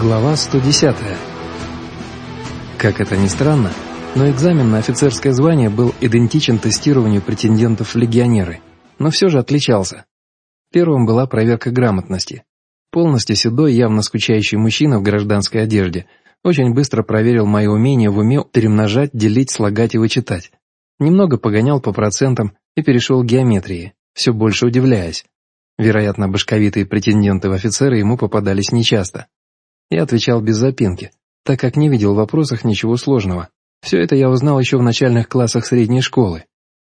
Глава 110. Как это ни странно, но экзамен на офицерское звание был идентичен тестированию претендентов в легионеры, но все же отличался. Первым была проверка грамотности. Полностью седой, явно скучающий мужчина в гражданской одежде очень быстро проверил мое умение в уме перемножать, делить, слагать и вычитать. Немного погонял по процентам и перешел к геометрии, все больше удивляясь. Вероятно, башковитые претенденты в офицеры ему попадались нечасто. Я отвечал без запинки, так как не видел в вопросах ничего сложного. Все это я узнал еще в начальных классах средней школы.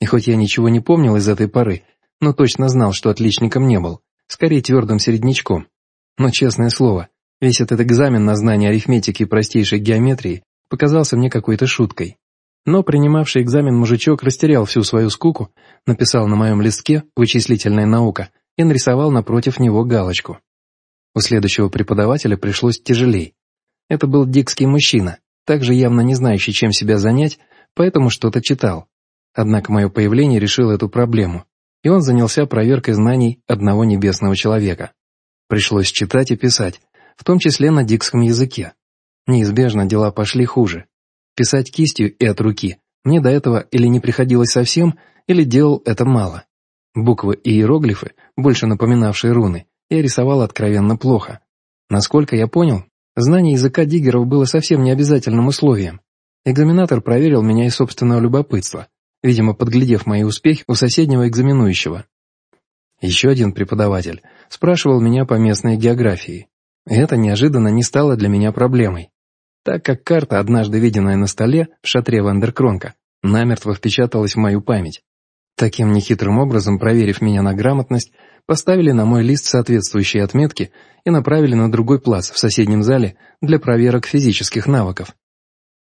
И хоть я ничего не помнил из этой поры, но точно знал, что отличником не был, скорее твердым середнячком. Но, честное слово, весь этот экзамен на знание арифметики и простейшей геометрии показался мне какой-то шуткой. Но принимавший экзамен мужичок растерял всю свою скуку, написал на моем листке «Вычислительная наука» и нарисовал напротив него галочку. У следующего преподавателя пришлось тяжелей. Это был дикский мужчина, также явно не знающий, чем себя занять, поэтому что-то читал. Однако мое появление решило эту проблему, и он занялся проверкой знаний одного небесного человека. Пришлось читать и писать, в том числе на дикском языке. Неизбежно дела пошли хуже. Писать кистью и от руки мне до этого или не приходилось совсем, или делал это мало. Буквы и иероглифы, больше напоминавшие руны, я рисовал откровенно плохо. Насколько я понял, знание языка диггеров было совсем не обязательным условием. Экзаменатор проверил меня из собственного любопытства, видимо, подглядев мои успехи у соседнего экзаменующего. Еще один преподаватель спрашивал меня по местной географии. это неожиданно не стало для меня проблемой, так как карта, однажды виденная на столе в шатре Вандеркронка, намертво впечаталась в мою память. Таким нехитрым образом, проверив меня на грамотность, поставили на мой лист соответствующие отметки и направили на другой плац в соседнем зале для проверок физических навыков.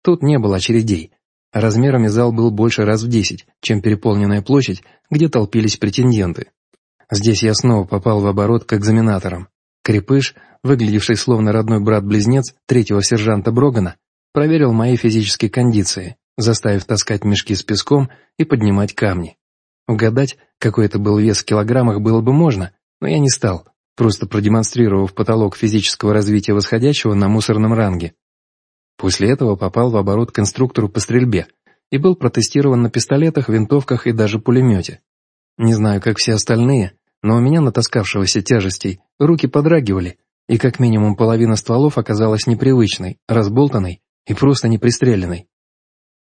Тут не было очередей. Размерами зал был больше раз в десять, чем переполненная площадь, где толпились претенденты. Здесь я снова попал в оборот к экзаменаторам. Крепыш, выглядевший словно родной брат-близнец третьего сержанта Брогана, проверил мои физические кондиции, заставив таскать мешки с песком и поднимать камни. Угадать, какой это был вес в килограммах, было бы можно, но я не стал, просто продемонстрировав потолок физического развития восходящего на мусорном ранге. После этого попал в оборот к инструктору по стрельбе и был протестирован на пистолетах, винтовках и даже пулемете. Не знаю, как все остальные, но у меня натаскавшегося тяжестей руки подрагивали, и как минимум половина стволов оказалась непривычной, разболтанной и просто непристреленной.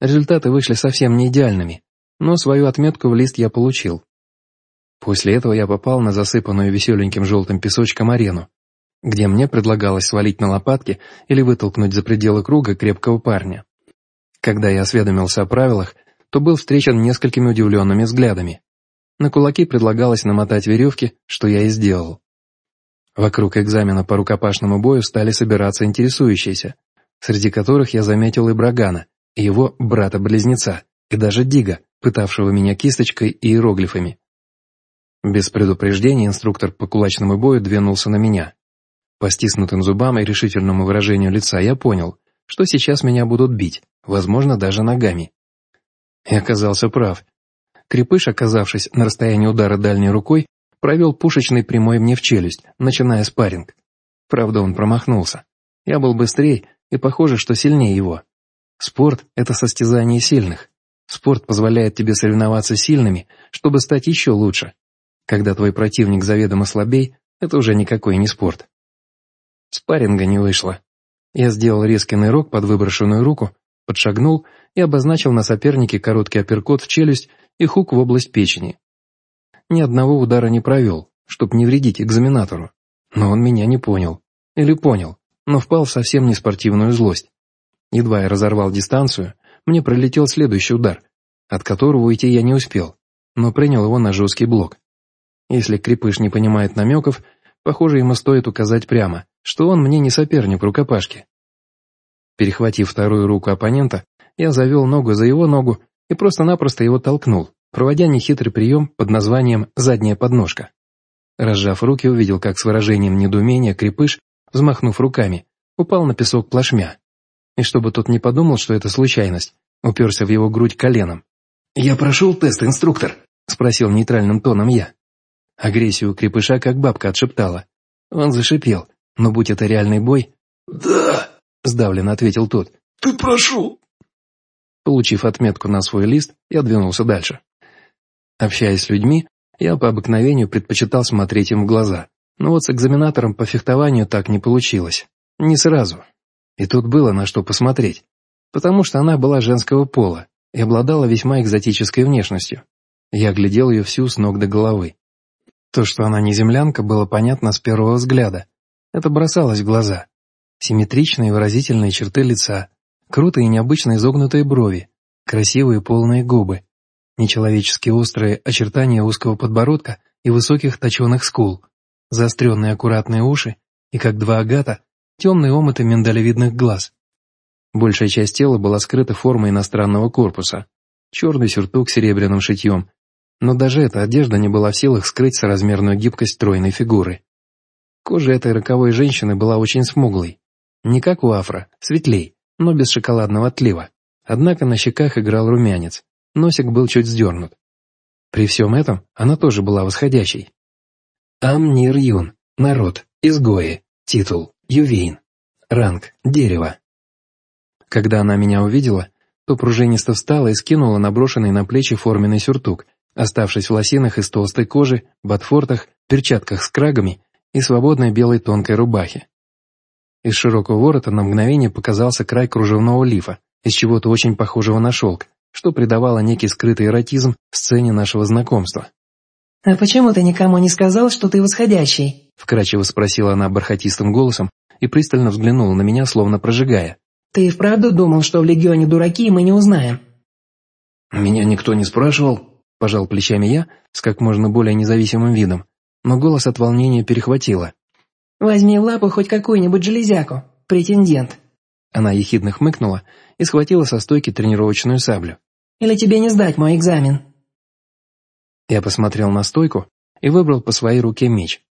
Результаты вышли совсем не идеальными, но свою отметку в лист я получил. После этого я попал на засыпанную веселеньким желтым песочком арену, где мне предлагалось свалить на лопатки или вытолкнуть за пределы круга крепкого парня. Когда я осведомился о правилах, то был встречен несколькими удивленными взглядами. На кулаки предлагалось намотать веревки, что я и сделал. Вокруг экзамена по рукопашному бою стали собираться интересующиеся, среди которых я заметил и Брагана, и его брата-близнеца, и даже Дига, пытавшего меня кисточкой и иероглифами. Без предупреждения инструктор по кулачному бою двинулся на меня. По стиснутым зубам и решительному выражению лица я понял, что сейчас меня будут бить, возможно, даже ногами. И оказался прав. Крепыш, оказавшись на расстоянии удара дальней рукой, провел пушечный прямой мне в челюсть, начиная спарринг. Правда, он промахнулся. Я был быстрее и, похоже, что сильнее его. Спорт — это состязание сильных. Спорт позволяет тебе соревноваться сильными, чтобы стать еще лучше. Когда твой противник заведомо слабей, это уже никакой не спорт. Спарринга не вышло. Я сделал резкий нырок под выброшенную руку, подшагнул и обозначил на сопернике короткий апперкот в челюсть и хук в область печени. Ни одного удара не провел, чтоб не вредить экзаменатору. Но он меня не понял. Или понял, но впал в совсем не спортивную злость. Едва я разорвал дистанцию, мне пролетел следующий удар, от которого уйти я не успел, но принял его на жесткий блок. Если крепыш не понимает намеков, похоже, ему стоит указать прямо, что он мне не соперник в рукопашке. Перехватив вторую руку оппонента, я завел ногу за его ногу и просто-напросто его толкнул, проводя нехитрый прием под названием «задняя подножка». Разжав руки, увидел, как с выражением недоумения крепыш, взмахнув руками, упал на песок плашмя и чтобы тот не подумал, что это случайность, уперся в его грудь коленом. «Я прошел тест, инструктор?» — спросил нейтральным тоном я. Агрессию крепыша как бабка отшептала. Он зашипел, но будь это реальный бой, «Да», — сдавленно ответил тот. «Ты прошел». Получив отметку на свой лист, я двинулся дальше. Общаясь с людьми, я по обыкновению предпочитал смотреть им в глаза. Но вот с экзаменатором по фехтованию так не получилось. Не сразу. И тут было на что посмотреть. Потому что она была женского пола и обладала весьма экзотической внешностью. Я глядел ее всю с ног до головы. То, что она не землянка, было понятно с первого взгляда. Это бросалось в глаза. Симметричные выразительные черты лица, круто и необычно изогнутые брови, красивые полные губы, нечеловечески острые очертания узкого подбородка и высоких точеных скул, заостренные аккуратные уши и, как два агата, темные омыты миндалевидных глаз. Большая часть тела была скрыта формой иностранного корпуса, черный сюртук с серебряным шитьем, но даже эта одежда не была в силах скрыть соразмерную гибкость стройной фигуры. Кожа этой роковой женщины была очень смуглой, не как у афро, светлей, но без шоколадного отлива. Однако на щеках играл румянец, носик был чуть сдернут. При всем этом она тоже была восходящей. Ам Нир Юн, народ, изгои, титул, Ювейн, ранг, дерево. Когда она меня увидела, то пружинисто встала и скинула наброшенный на плечи форменный сюртук, оставшись в лосинах из толстой кожи, ботфортах, перчатках с крагами и свободной белой тонкой рубахе. Из широкого ворота на мгновение показался край кружевного лифа, из чего-то очень похожего на шелк, что придавало некий скрытый эротизм сцене нашего знакомства. «А почему ты никому не сказал, что ты восходящий?» Вкрадчиво спросила она бархатистым голосом и пристально взглянула на меня, словно прожигая. «Ты и вправду думал, что в Легионе дураки, и мы не узнаем?» «Меня никто не спрашивал», – пожал плечами я с как можно более независимым видом, но голос от волнения перехватило. «Возьми в лапу хоть какую-нибудь железяку, претендент». Она ехидно хмыкнула и схватила со стойки тренировочную саблю. «Или тебе не сдать мой экзамен?» Я посмотрел на стойку и выбрал по своей руке меч.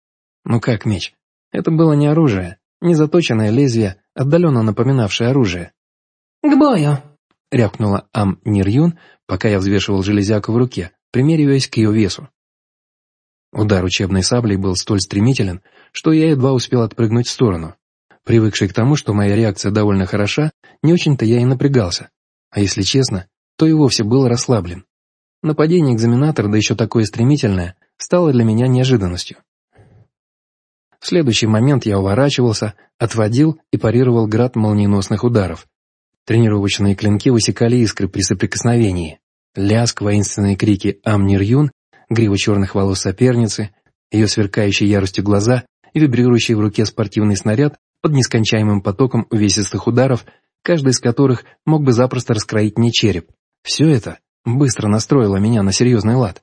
Ну как меч? Это было не оружие, не заточенное лезвие, отдаленно напоминавшее оружие. «К бою!» — рявкнула Ам Нирюн, пока я взвешивал железяку в руке, примериваясь к ее весу. Удар учебной саблей был столь стремителен, что я едва успел отпрыгнуть в сторону. Привыкший к тому, что моя реакция довольно хороша, не очень-то я и напрягался. А если честно, то и вовсе был расслаблен. Нападение экзаменатора, да еще такое стремительное, стало для меня неожиданностью. Следующий момент я уворачивался, отводил и парировал град молниеносных ударов. Тренировочные клинки высекали искры при соприкосновении. Лязг, воинственные крики «Амнир Юн», грива черных волос соперницы, ее сверкающие яростью глаза и вибрирующий в руке спортивный снаряд под нескончаемым потоком увесистых ударов, каждый из которых мог бы запросто раскроить мне череп. Все это быстро настроило меня на серьезный лад.